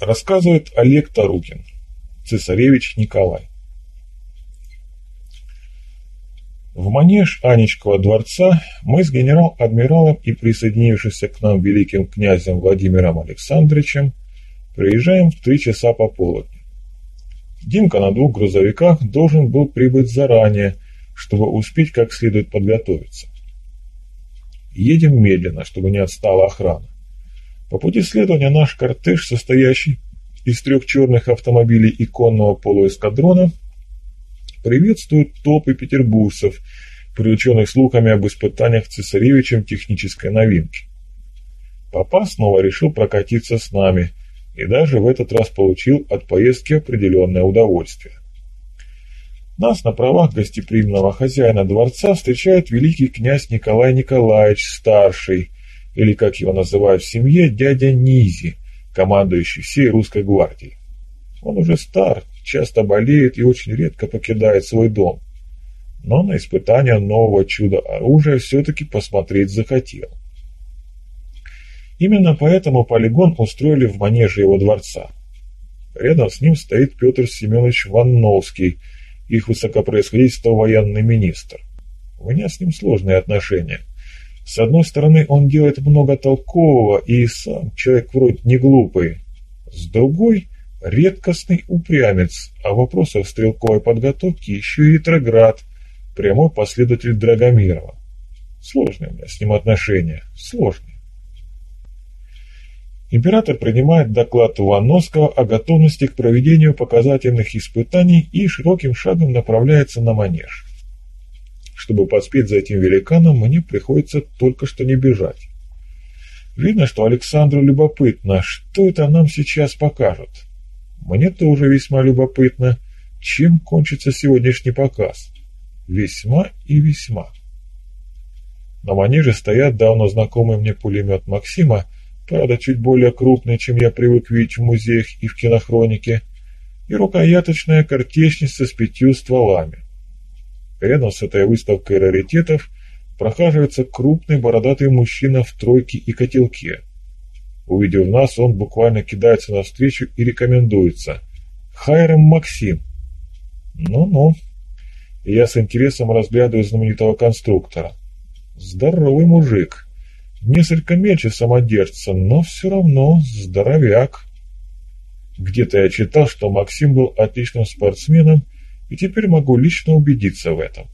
Рассказывает Олег Тарукин, цесаревич Николай. В манеж Анечкова дворца мы с генерал-адмиралом и присоединившимся к нам великим князем Владимиром Александровичем приезжаем в три часа пополудни. Димка на двух грузовиках должен был прибыть заранее, чтобы успеть как следует подготовиться. Едем медленно, чтобы не отстала охрана. По пути следования наш кортеж, состоящий из трех черных автомобилей иконного полуэскадрона, приветствует толпы петербуржцев, привлеченных слухами об испытаниях цесаревичем технической новинки. Папа снова решил прокатиться с нами и даже в этот раз получил от поездки определенное удовольствие. Нас на правах гостеприимного хозяина дворца встречает великий князь Николай Николаевич Старший, или, как его называют в семье, дядя Низи, командующий всей русской гвардией. Он уже стар, часто болеет и очень редко покидает свой дом. Но на испытание нового чуда-оружия все-таки посмотреть захотел. Именно поэтому полигон устроили в манеже его дворца. Рядом с ним стоит Петр Семенович Ванновский – их высокопроисходительство военный министр. У меня с ним сложные отношения. С одной стороны, он делает много толкового и сам человек вроде не глупый. С другой – редкостный упрямец, а в стрелковой подготовки еще и ретроград, прямой последователь Драгомирова. Сложные у меня с ним отношения, сложные. Император принимает доклад Ивановского о готовности к проведению показательных испытаний и широким шагом направляется на манеж. Чтобы поспеть за этим великаном, мне приходится только что не бежать. Видно, что Александру любопытно, что это нам сейчас покажут. Мне тоже весьма любопытно, чем кончится сегодняшний показ. Весьма и весьма. На манеже стоят давно знакомый мне пулемет Максима правда чуть более крупный, чем я привык видеть в музеях и в кинохронике, и рукояточная картечница с пятью стволами. Рядом с этой выставкой раритетов прохаживается крупный бородатый мужчина в тройке и котелке. Увидев нас, он буквально кидается навстречу и рекомендуется. «Хайрам Максим». «Ну-ну». Я с интересом разглядываю знаменитого конструктора. «Здоровый мужик». Несколько мельче самодержца, но все равно здоровяк. Где-то я читал, что Максим был отличным спортсменом, и теперь могу лично убедиться в этом.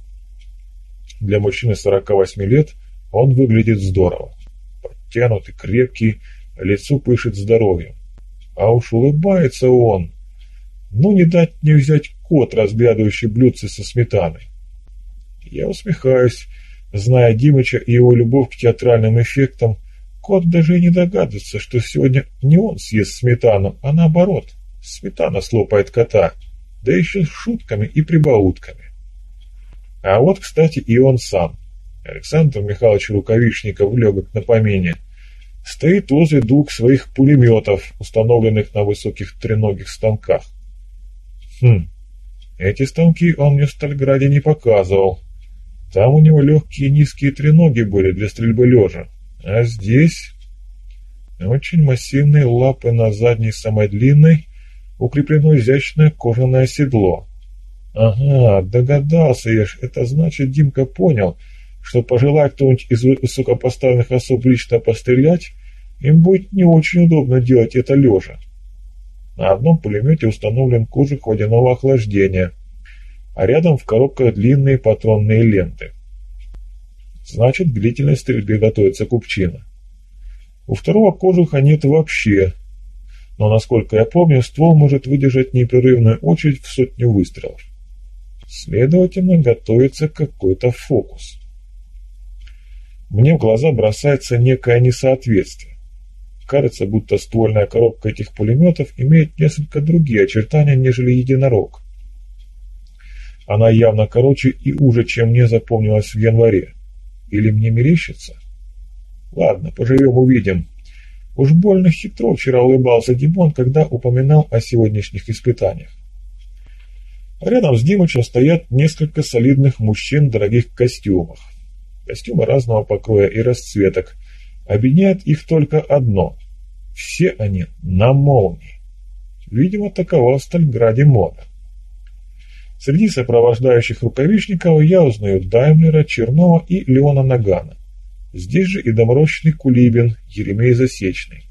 Для мужчины 48 лет он выглядит здорово. Подтянутый, крепкий, лицо пышет здоровьем. А уж улыбается он. Ну, не дать не взять кот, разглядывающий блюдце со сметаной. Я усмехаюсь, Зная Димыча и его любовь к театральным эффектам, кот даже и не догадывается, что сегодня не он съест сметану, а наоборот, сметана слопает кота, да еще с шутками и прибаутками. А вот, кстати, и он сам. Александр Михайлович Рукавишников, легок на помине, стоит возле двух своих пулеметов, установленных на высоких треногих станках. Хм, эти станки он мне в Стальграде не показывал. Там у него легкие низкие треноги были для стрельбы лежа. А здесь очень массивные лапы на задней самой длинной, укреплено изящное кожаное седло. Ага, догадался я ж, это значит, Димка понял, что пожелая кто-нибудь из высокопоставленных особ лично пострелять, им будет не очень удобно делать это лежа. На одном пулемете установлен кожух водяного охлаждения – а рядом в коробках длинные патронные ленты. Значит, к длительной стрельбе готовится купчина. У второго кожуха нет вообще, но, насколько я помню, ствол может выдержать непрерывную очередь в сотню выстрелов. Следовательно, готовится какой-то фокус. Мне в глаза бросается некое несоответствие. Кажется, будто ствольная коробка этих пулеметов имеет несколько другие очертания, нежели единорог. Она явно короче и уже, чем мне запомнилось в январе. Или мне мерещится? Ладно, поживем увидим. Уж больно хитро вчера улыбался Димон, когда упоминал о сегодняшних испытаниях. Рядом с Димычем стоят несколько солидных мужчин в дорогих костюмах. Костюмы разного покроя и расцветок. Объединяет их только одно. Все они на молнии. Видимо, такова в Стальграде мода. Среди сопровождающих рукавишников я узнаю Даймлера, Чернова и Леона Нагана. Здесь же и доморощенный Кулибин, Еремей Засечный.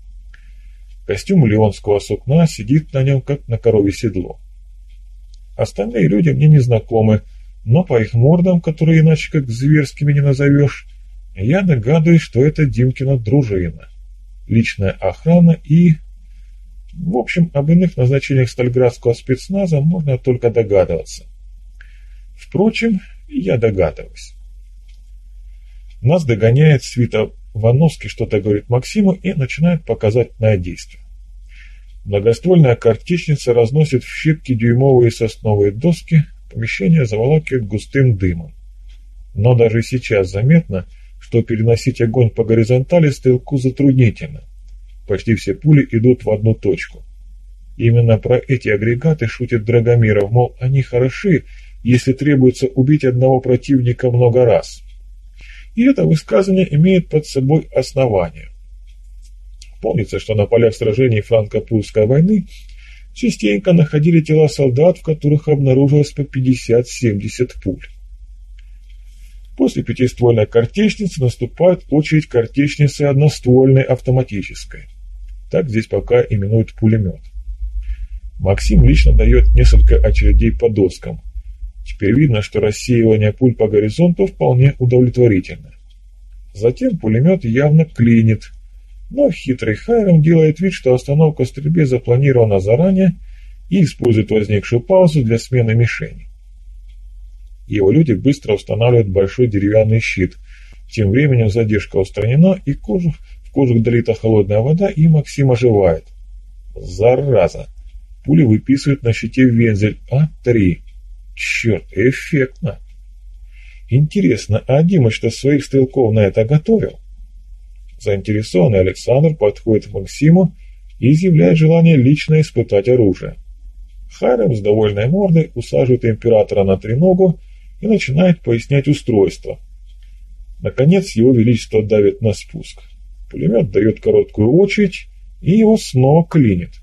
Костюм леонского сукна сидит на нем, как на корове седло. Остальные люди мне не знакомы, но по их мордам, которые иначе как зверскими не назовешь, я догадываюсь, что это Димкина дружина, личная охрана и... В общем, об иных назначениях стальградского спецназа можно только догадываться. Впрочем, я догадываюсь. Нас догоняет свита Вановский, что-то говорит Максиму и начинает показательное действие. Многоствольная картечница разносит в щепки дюймовые сосновые доски, помещение заволакивает густым дымом. Но даже сейчас заметно, что переносить огонь по горизонтали стрелку затруднительно. Почти все пули идут в одну точку. Именно про эти агрегаты шутит Драгомиров, мол, они хороши, если требуется убить одного противника много раз. И это высказывание имеет под собой основание. Помнится, что на полях сражений франко-прусской войны частенько находили тела солдат, в которых обнаружилось по 50-70 пуль. После пятиствольной картечницы наступает очередь картечницы одноствольной автоматической. Так здесь пока именуют пулемет. Максим лично дает несколько очередей по доскам. Теперь видно, что рассеивание пуль по горизонту вполне удовлетворительно. Затем пулемет явно клинит, но хитрый Хайрам делает вид, что остановка стрельбы запланирована заранее и использует возникшую паузу для смены мишени. Его люди быстро устанавливают большой деревянный щит. Тем временем задержка устранена, и кожух, в кожух долита холодная вода, и Максим оживает. Зараза! Пули выписывают на щите вензель А3. Черт, эффектно! Интересно, а Димыч-то своих стрелков на это готовил? Заинтересованный Александр подходит к Максиму и изъявляет желание лично испытать оружие. Харем с довольной мордой усаживает императора на треногу и начинает пояснять устройство. Наконец его величество давит на спуск. Пулемет дает короткую очередь, и его снова клинит.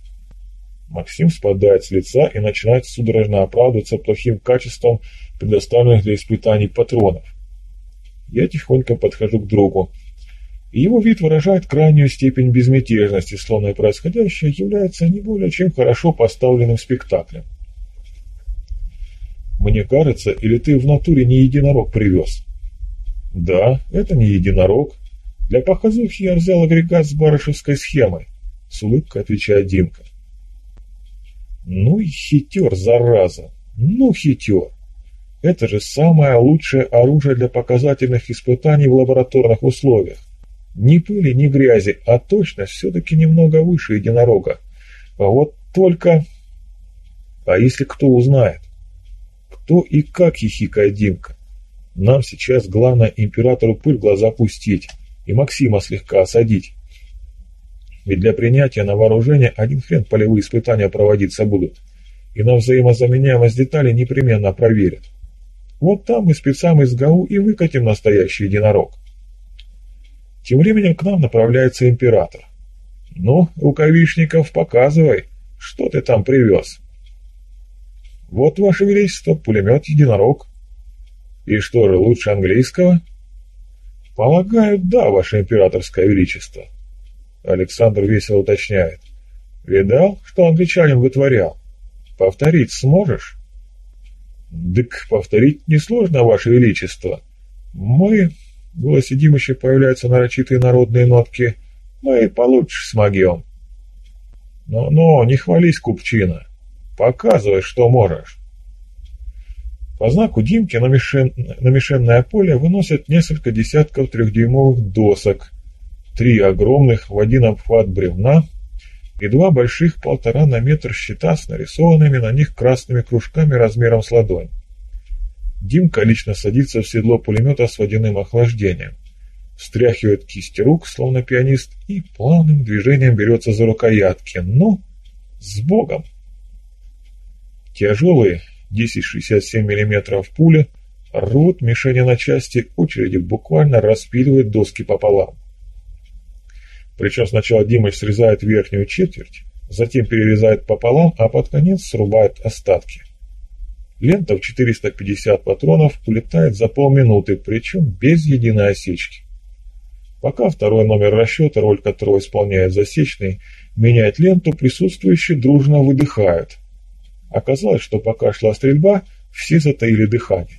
Максим спадает с лица и начинает судорожно оправдываться плохим качеством предоставленных для испытаний патронов. Я тихонько подхожу к другу. его вид выражает крайнюю степень безмятежности, словно происходящее является не более чем хорошо поставленным спектаклем. Мне кажется, или ты в натуре не единорог привез? Да, это не единорог. Для показухи я взял агрегат с барышевской схемой. С улыбкой отвечает Димка. Ну и хитер, зараза. Ну хитер. Это же самое лучшее оружие для показательных испытаний в лабораторных условиях. Ни пыли, ни грязи, а точность все-таки немного выше единорога. А вот только... А если кто узнает? Кто и как хихикает Димка? Нам сейчас главное императору пыль в глаза пустить и Максима слегка осадить. Ведь для принятия на вооружение один хрен полевые испытания проводиться будут. И на взаимозаменяемость деталей непременно проверят. Вот там мы спецам из ГАУ и выкатим настоящий единорог. Тем временем к нам направляется император. Ну, рукавишников, показывай, что ты там привез. Вот, Ваше Величество, пулемет-единорог. И что же, лучше английского? Полагаю, да, Ваше Императорское Величество. Александр весело уточняет. Видал, что англичанин вытворял? Повторить сможешь? Дык, повторить несложно, Ваше Величество. Мы... В голосе Димыча появляются нарочитые народные нотки. Мы получше смогем. Но-но, не хвались, купчина. Показывай, что можешь. По знаку Димки на, мишен... на мишенное поле выносят несколько десятков трехдюймовых досок, три огромных в один обхват бревна и два больших полтора на метр щита с нарисованными на них красными кружками размером с ладонь. Димка лично садится в седло пулемета с водяным охлаждением, встряхивает кисти рук, словно пианист, и плавным движением берется за рукоятки. Ну, с Богом! Тяжелые 10,67 мм пули рвут мишени на части, очереди буквально распиливают доски пополам. Причем сначала Димыч срезает верхнюю четверть, затем перерезает пополам, а под конец срубает остатки. Лента в 450 патронов улетает за полминуты, причем без единой осечки. Пока второй номер расчета, роль которого исполняет засечный, меняет ленту, присутствующие дружно выдыхают. Оказалось, что пока шла стрельба, все затаили дыхание.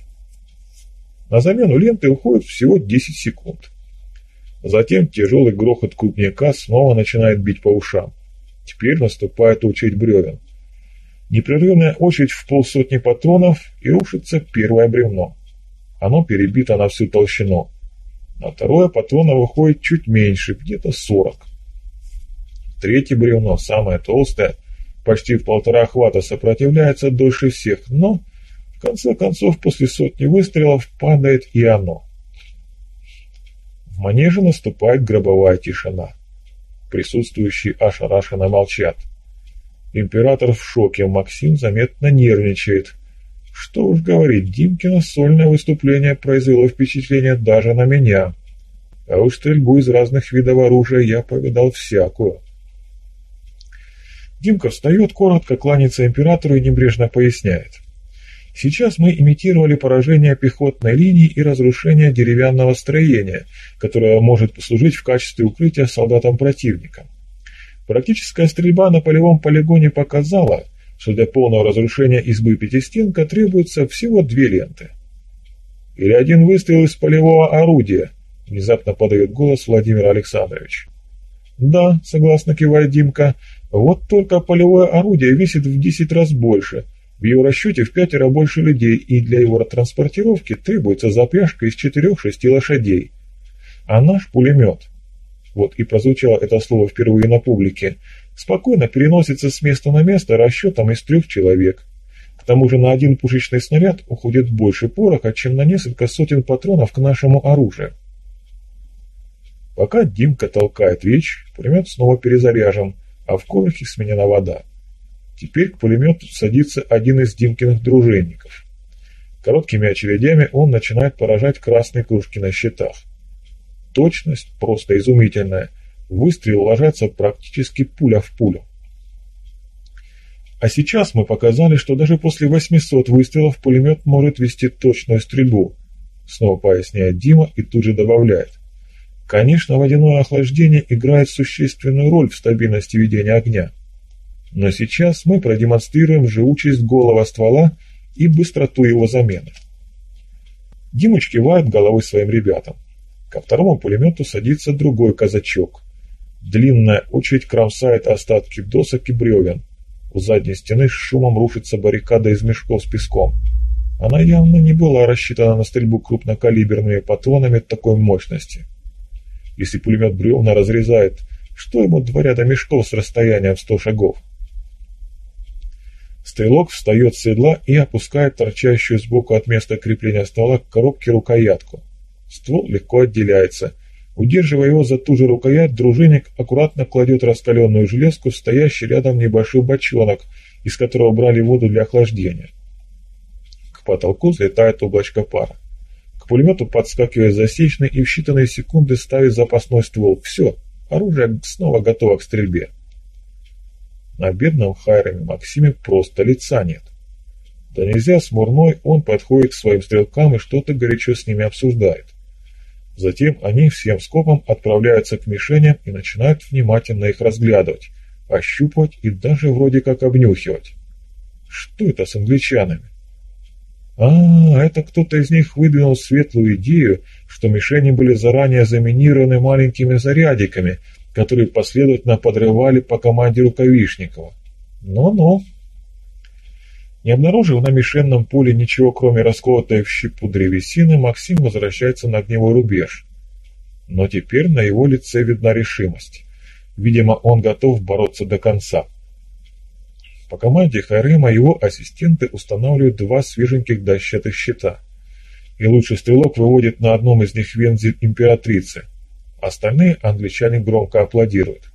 На замену ленты уходит всего 10 секунд. Затем тяжелый грохот крупняка снова начинает бить по ушам. Теперь наступает очередь бревен. Непрерывная очередь в полсотни патронов и рушится первое бревно. Оно перебито на всю толщину. На второе патрона выходит чуть меньше, где-то 40. Третье бревно, самое толстое, почти в полтора хвата сопротивляется дольше всех, но в конце концов после сотни выстрелов падает и оно. Манеже наступает гробовая тишина. Присутствующие ошарашенно молчат. Император в шоке, Максим заметно нервничает. Что уж говорить, Димкино сольное выступление произвело впечатление даже на меня. А уж стрельбу из разных видов оружия я повидал всякую. Димка встает, коротко кланяется императору и небрежно поясняет. Сейчас мы имитировали поражение пехотной линии и разрушение деревянного строения, которое может послужить в качестве укрытия солдатам противника. Практическая стрельба на полевом полигоне показала, что для полного разрушения избы Пятистенка требуется всего две ленты. Или один выстрел из полевого орудия, внезапно подает голос Владимир Александрович. Да, согласно кивает Димка, вот только полевое орудие весит в 10 раз больше – в его расчете в пятеро больше людей, и для его транспортировки требуется запряжка из четырех-шести лошадей. А наш пулемет, вот и прозвучало это слово впервые на публике, спокойно переносится с места на место расчетом из трех человек. К тому же на один пушечный снаряд уходит больше пороха, чем на несколько сотен патронов к нашему оружию. Пока Димка толкает речь, пулемет снова перезаряжен, а в коврихе сменена вода. Теперь к пулемету садится один из Димкиных дружинников. Короткими очередями он начинает поражать красные кружки на щитах. Точность просто изумительная. Выстрел ложится практически пуля в пулю. А сейчас мы показали, что даже после 800 выстрелов пулемет может вести точную стрельбу. Снова поясняет Дима и тут же добавляет. Конечно, водяное охлаждение играет существенную роль в стабильности ведения огня. Но сейчас мы продемонстрируем живучесть голого ствола и быстроту его замены. Димыч кивает головой своим ребятам. Ко второму пулемету садится другой казачок. Длинная очередь кромсает остатки досок и бревен. У задней стены с шумом рушится баррикада из мешков с песком. Она явно не была рассчитана на стрельбу крупнокалиберными патронами такой мощности. Если пулемет бревна разрезает, что ему два ряда мешков с расстоянием в сто шагов? Стрелок встает с седла и опускает торчащую сбоку от места крепления ствола к коробке рукоятку. Ствол легко отделяется. Удерживая его за ту же рукоять, дружинник аккуратно кладет раскаленную железку в стоящий рядом небольшой бочонок, из которого брали воду для охлаждения. К потолку взлетает облачко пара. К пулемету подскакивает засечный и в считанные секунды ставит запасной ствол. Все, оружие снова готово к стрельбе. На бедном Хайраме Максиме просто лица нет. Да нельзя смурной, он подходит к своим стрелкам и что-то горячо с ними обсуждает. Затем они всем скопом отправляются к мишеням и начинают внимательно их разглядывать, ощупывать и даже вроде как обнюхивать. Что это с англичанами? А, это кто-то из них выдвинул светлую идею, что мишени были заранее заминированы маленькими зарядиками, которые последовательно подрывали по команде Рукавишникова. Ну-ну. Не обнаружив на мишенном поле ничего, кроме расколотой в щепу древесины, Максим возвращается на огневой рубеж. Но теперь на его лице видна решимость. Видимо, он готов бороться до конца. По команде Хайрема его ассистенты устанавливают два свеженьких дощатых щита. И лучший стрелок выводит на одном из них вензель императрицы – Остальные англичане громко аплодируют.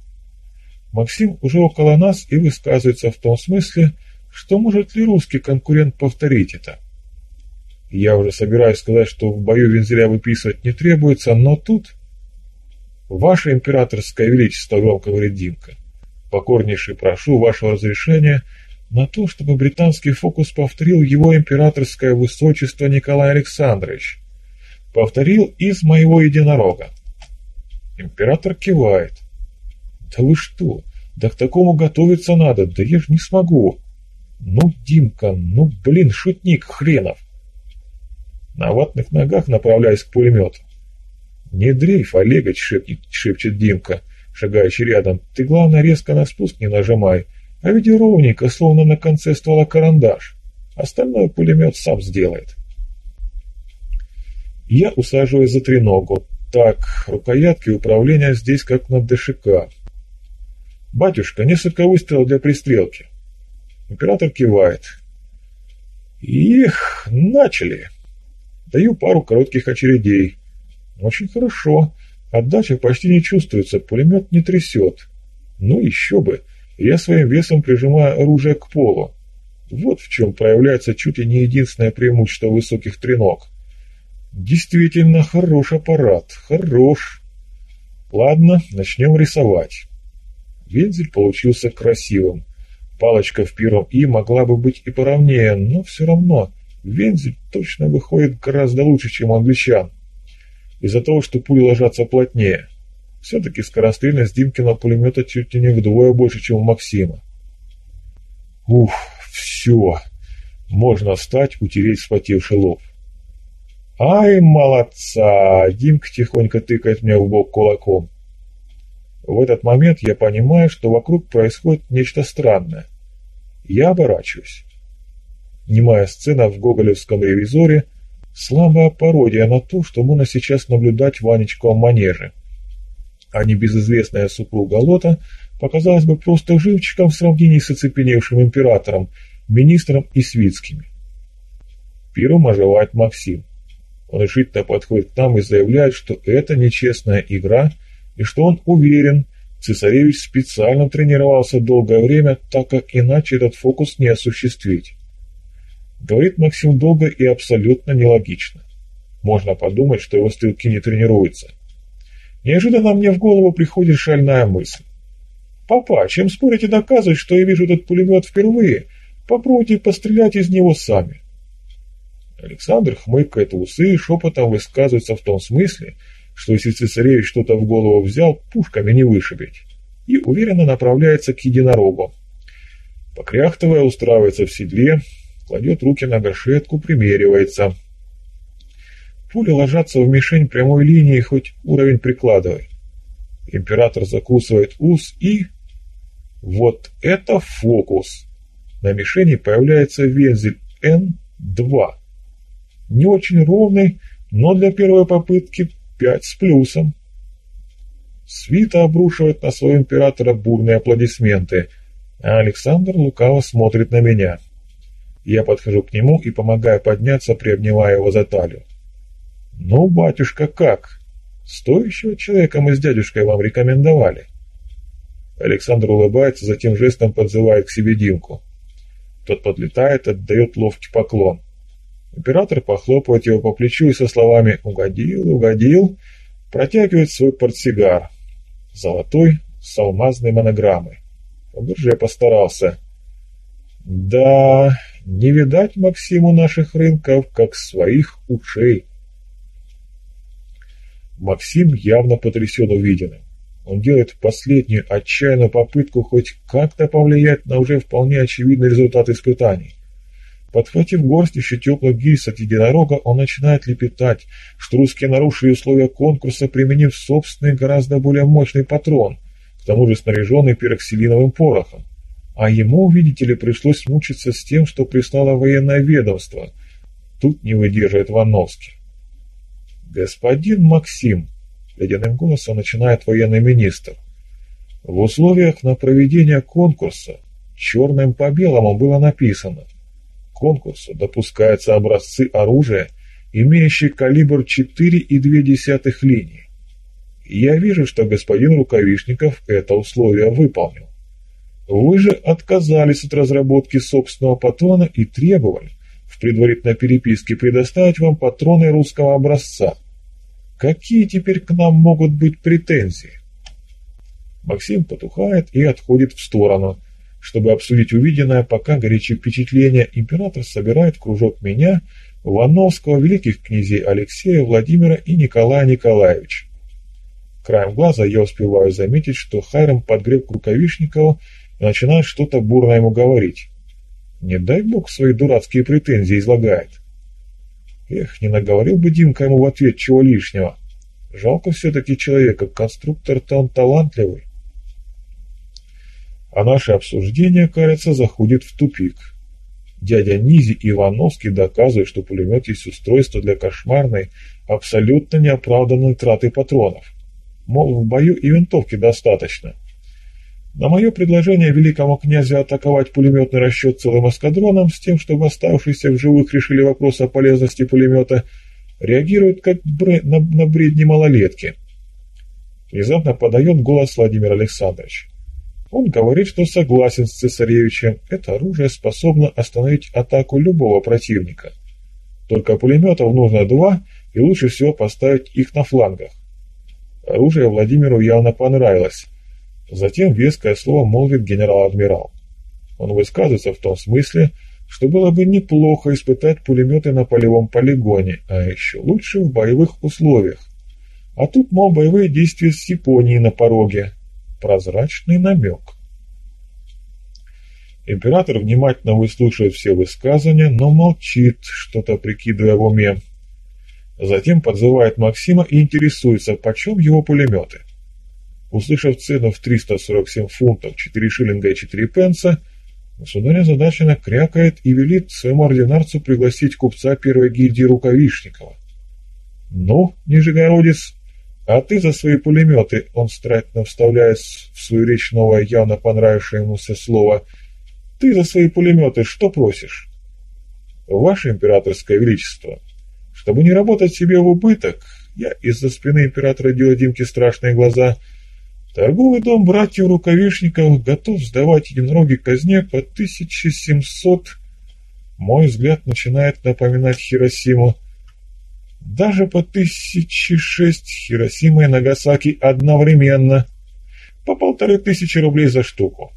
Максим уже около нас и высказывается в том смысле, что может ли русский конкурент повторить это. Я уже собираюсь сказать, что в бою вензеля выписывать не требуется, но тут... «Ваше императорское величество», — громко говорит Димка, — покорнейше прошу вашего разрешения на то, чтобы британский фокус повторил его императорское высочество Николай Александрович. Повторил из моего единорога. Император кивает. Да вы что? Да к такому готовиться надо, да я ж не смогу. Ну, Димка, ну, блин, шутник хренов. На ватных ногах направляясь к пулемету. «Не дрейф, Олегович!» — шепчет, шепчет Димка, шагающий рядом. «Ты, главное, резко на спуск не нажимай, а веди ровненько, словно на конце ствола карандаш. Остальное пулемет сам сделает». Я усаживаюсь за треногу. Так, рукоятки управления здесь как на ДШК. «Батюшка, несколько выстрелов для пристрелки». Император кивает. «Их, начали!» Даю пару коротких очередей. Очень хорошо. Отдача почти не чувствуется, пулемет не трясет. Ну еще бы, я своим весом прижимаю оружие к полу. Вот в чем проявляется чуть ли не единственное преимущество высоких треног. Действительно хорош аппарат, хорош. Ладно, начнем рисовать. Вензель получился красивым. Палочка в первом «и» могла бы быть и поровнее, но все равно вензель точно выходит гораздо лучше, чем у англичан. Из-за того, что пули ложатся плотнее. Все-таки скорострельность Димкина пулемета чуть ли не вдвое больше, чем у Максима. Ух, все. Можно встать, утереть вспотевший лоб. «Ай, молодца!» Димка тихонько тыкает мне в бок кулаком. В этот момент я понимаю, что вокруг происходит нечто странное. Я оборачиваюсь. Немая сцена в гоголевском ревизоре – слабая пародия на то, что можно сейчас наблюдать в Ванечковом манеже. А небезызвестная супруга Лота показалась бы просто живчиком в сравнении с оцепеневшим императором, министром и свитскими. Первым оживает Максим. Он решительно подходит к нам и заявляет, что это нечестная игра и что он уверен, цесаревич специально тренировался долгое время, так как иначе этот фокус не осуществить. Говорит Максим долго и абсолютно нелогично. Можно подумать, что его стрелки не тренируются. Неожиданно мне в голову приходит шальная мысль. «Папа, чем спорить и доказывать, что я вижу этот пулемет впервые, попробуйте пострелять из него сами. Александр хмыкает в усы и шепотом высказывается в том смысле, что если цесаревич что-то в голову взял, пушками не вышибить, и уверенно направляется к единорогу. Покряхтывая, устраивается в седле, кладет руки на горшетку, примеривается. Пули ложатся в мишень прямой линии, хоть уровень прикладывай. Император закусывает ус и... Вот это фокус! На мишени появляется вензель N2 не очень ровный, но для первой попытки пять с плюсом. Свита обрушивает на своего императора бурные аплодисменты, а Александр лукаво смотрит на меня. Я подхожу к нему и помогаю подняться, приобнимая его за талию. «Ну, батюшка, как? Стоящего человека мы с дядюшкой вам рекомендовали». Александр улыбается, затем жестом подзывает к себе Димку. Тот подлетает, отдает ловкий поклон. Император похлопывает его по плечу и со словами «Угодил, угодил» протягивает свой портсигар. Золотой, с алмазной монограммой. Фаберже постарался. Да, не видать Максиму наших рынков, как своих ушей. Максим явно потрясен увиденным. Он делает последнюю отчаянную попытку хоть как-то повлиять на уже вполне очевидный результат испытаний. Подхватив горсть еще теплых гильз от единорога, он начинает лепетать, что русские нарушили условия конкурса, применив собственный гораздо более мощный патрон, к тому же снаряженный пероксилиновым порохом. А ему, видите ли, пришлось мучиться с тем, что прислало военное ведомство. Тут не выдерживает Вановский. «Господин Максим», — ледяным голосом начинает военный министр, «в условиях на проведение конкурса черным по белому было написано — конкурсу допускаются образцы оружия, имеющие калибр 4,2 линии. Я вижу, что господин Рукавишников это условие выполнил. Вы же отказались от разработки собственного патрона и требовали в предварительной переписке предоставить вам патроны русского образца. Какие теперь к нам могут быть претензии? Максим потухает и отходит в сторону. Чтобы обсудить увиденное, пока горячие впечатления, император собирает кружок меня, Вановского, великих князей Алексея, Владимира и Николая Николаевича. Краем глаза я успеваю заметить, что Хайрам подгреб к Рукавишникову и начинает что-то бурно ему говорить. Не дай бог свои дурацкие претензии излагает. Эх, не наговорил бы Димка ему в ответ чего лишнего. Жалко все-таки человека, конструктор-то он талантливый. А наше обсуждение, кажется, заходит в тупик. Дядя Низи Ивановский доказывает, что пулемет есть устройство для кошмарной, абсолютно неоправданной траты патронов. Мол, в бою и винтовки достаточно. На мое предложение великому князю атаковать пулеметный расчет целым эскадроном с тем, чтобы оставшиеся в живых решили вопрос о полезности пулемета, реагирует как бре на, на бредни малолетки. Внезапно подает голос Владимир Александрович. Он говорит, что согласен с цесаревичем. Это оружие способно остановить атаку любого противника. Только пулеметов нужно два, и лучше всего поставить их на флангах. Оружие Владимиру явно понравилось. Затем веское слово молвит генерал-адмирал. Он высказывается в том смысле, что было бы неплохо испытать пулеметы на полевом полигоне, а еще лучше в боевых условиях. А тут, мол, боевые действия с Японией на пороге. Прозрачный намек. Император внимательно выслушивает все высказывания, но молчит, что-то прикидывая в уме. Затем подзывает Максима и интересуется, почем его пулеметы. Услышав цену в 347 фунтов, 4 шиллинга и 4 пенса, государь озадаченно крякает и велит своему ординарцу пригласить купца первой гильдии Рукавишникова. «Ну, Нижегородец, а ты за свои пулеметы, он старательно вставляет в свою речь новое, явно понравившееся слово, ты за свои пулеметы что просишь?» «Ваше императорское величество, чтобы не работать себе в убыток, я из-за спины императора делаю Димке страшные глаза. Торговый дом братьев Рукавишников готов сдавать единороги казне по 1700. Мой взгляд начинает напоминать Хиросиму. Даже по 1006 Хиросима и Нагасаки одновременно. По полторы тысячи рублей за штуку.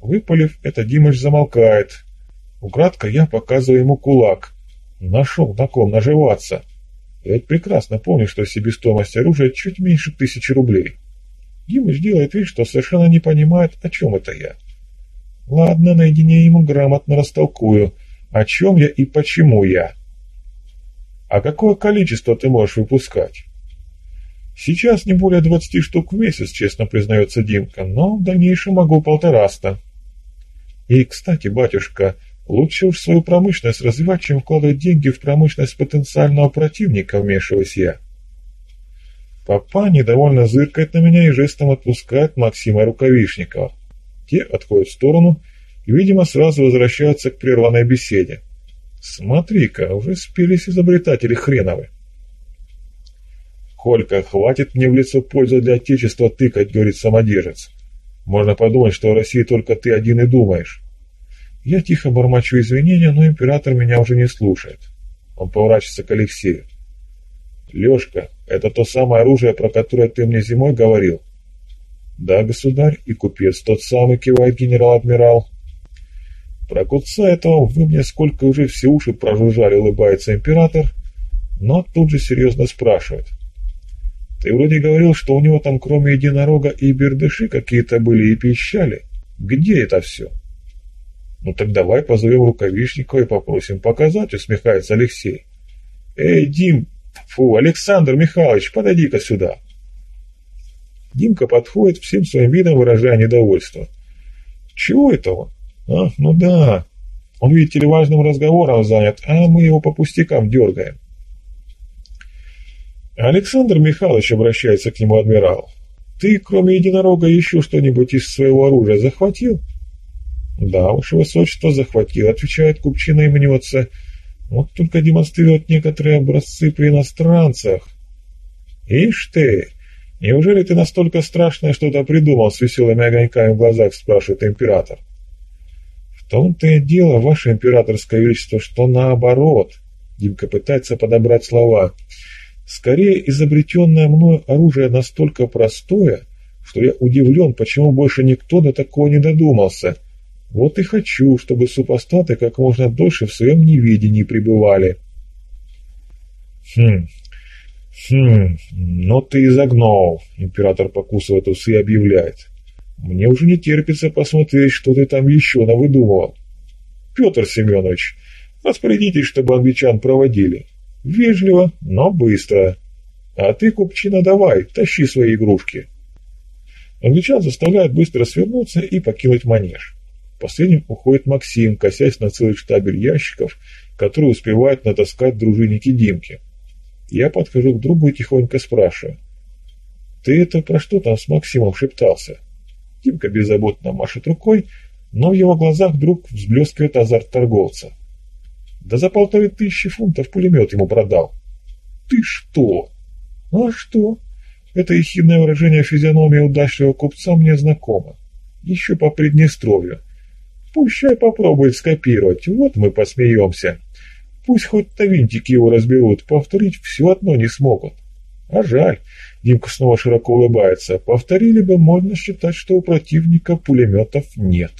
Выпалив это, Димыч замолкает. Украдко я показываю ему кулак. Нашел на ком наживаться. Я ведь прекрасно помню, что себестоимость оружия чуть меньше тысячи рублей. Димыч делает вид, что совершенно не понимает, о чем это я. Ладно, наедине ему грамотно растолкую, о чем я и почему я. А какое количество ты можешь выпускать? Сейчас не более двадцати штук в месяц, честно признается Димка, но в дальнейшем могу полтораста. И, кстати, батюшка, Лучше уж свою промышленность развивать, чем вкладывать деньги в промышленность потенциального противника, вмешиваюсь я. Папа недовольно зыркает на меня и жестом отпускает Максима Рукавишникова. Те отходят в сторону и, видимо, сразу возвращаются к прерванной беседе. Смотри-ка, уже спелись изобретатели хреновы. «Холька, хватит мне в лицо пользы для Отечества тыкать», — говорит самодержец. «Можно подумать, что в России только ты один и думаешь». Я тихо бормочу извинения, но император меня уже не слушает. Он поворачивается к Алексею. «Лешка, это то самое оружие, про которое ты мне зимой говорил?» «Да, государь, и купец тот самый», — кивает генерал-адмирал. «Про купца этого вы мне сколько уже все уши прожужжали», — улыбается император, но тут же серьезно спрашивает. «Ты вроде говорил, что у него там кроме единорога и бердыши какие-то были и пищали. Где это все?» «Ну так давай позовем Рукавишникова и попросим показать», — усмехается Алексей. «Эй, Дим, фу, Александр Михайлович, подойди-ка сюда». Димка подходит, всем своим видом выражая недовольство. «Чего это он? А, ну да, он, видите ли, важным разговором занят, а мы его по пустякам дергаем». Александр Михайлович обращается к нему адмирал. «Ты, кроме единорога, еще что-нибудь из своего оружия захватил?» «Да, ваше высочество захватил», — отвечает купчина и мнется. «Вот только демонстрирует некоторые образцы при иностранцах». «Ишь ты! Неужели ты настолько страшное что-то придумал с веселыми огоньками в глазах?» — спрашивает император. «В том-то и дело, ваше императорское величество, что наоборот». Димка пытается подобрать слова. «Скорее, изобретенное мною оружие настолько простое, что я удивлен, почему больше никто до такого не додумался. Вот и хочу, чтобы супостаты как можно дольше в своем неведении пребывали. Хм, хм, ну ты изогнул, император покусывает усы и объявляет. Мне уже не терпится посмотреть, что ты там еще навыдумывал. Петр Семенович, распорядитесь, чтобы англичан проводили. Вежливо, но быстро. А ты, купчина, давай, тащи свои игрушки. Англичан заставляют быстро свернуться и покинуть манеж. Последним уходит Максим, косясь на целый штабель ящиков, которые успевают натаскать дружинники Димки. Я подхожу к другу и тихонько спрашиваю. «Ты это про что там с Максимом шептался?» Димка беззаботно машет рукой, но в его глазах вдруг взблескивает азарт торговца. «Да за полторы тысячи фунтов пулемет ему продал». «Ты что?» «Ну а что?» Это ехидное выражение физиономии удачливого купца мне знакомо. Еще по Приднестровью. Пущай попробует скопировать, вот мы посмеемся. Пусть хоть на винтики его разберут, повторить все одно не смогут. А жаль, Димка снова широко улыбается. Повторили бы, можно считать, что у противника пулеметов нет.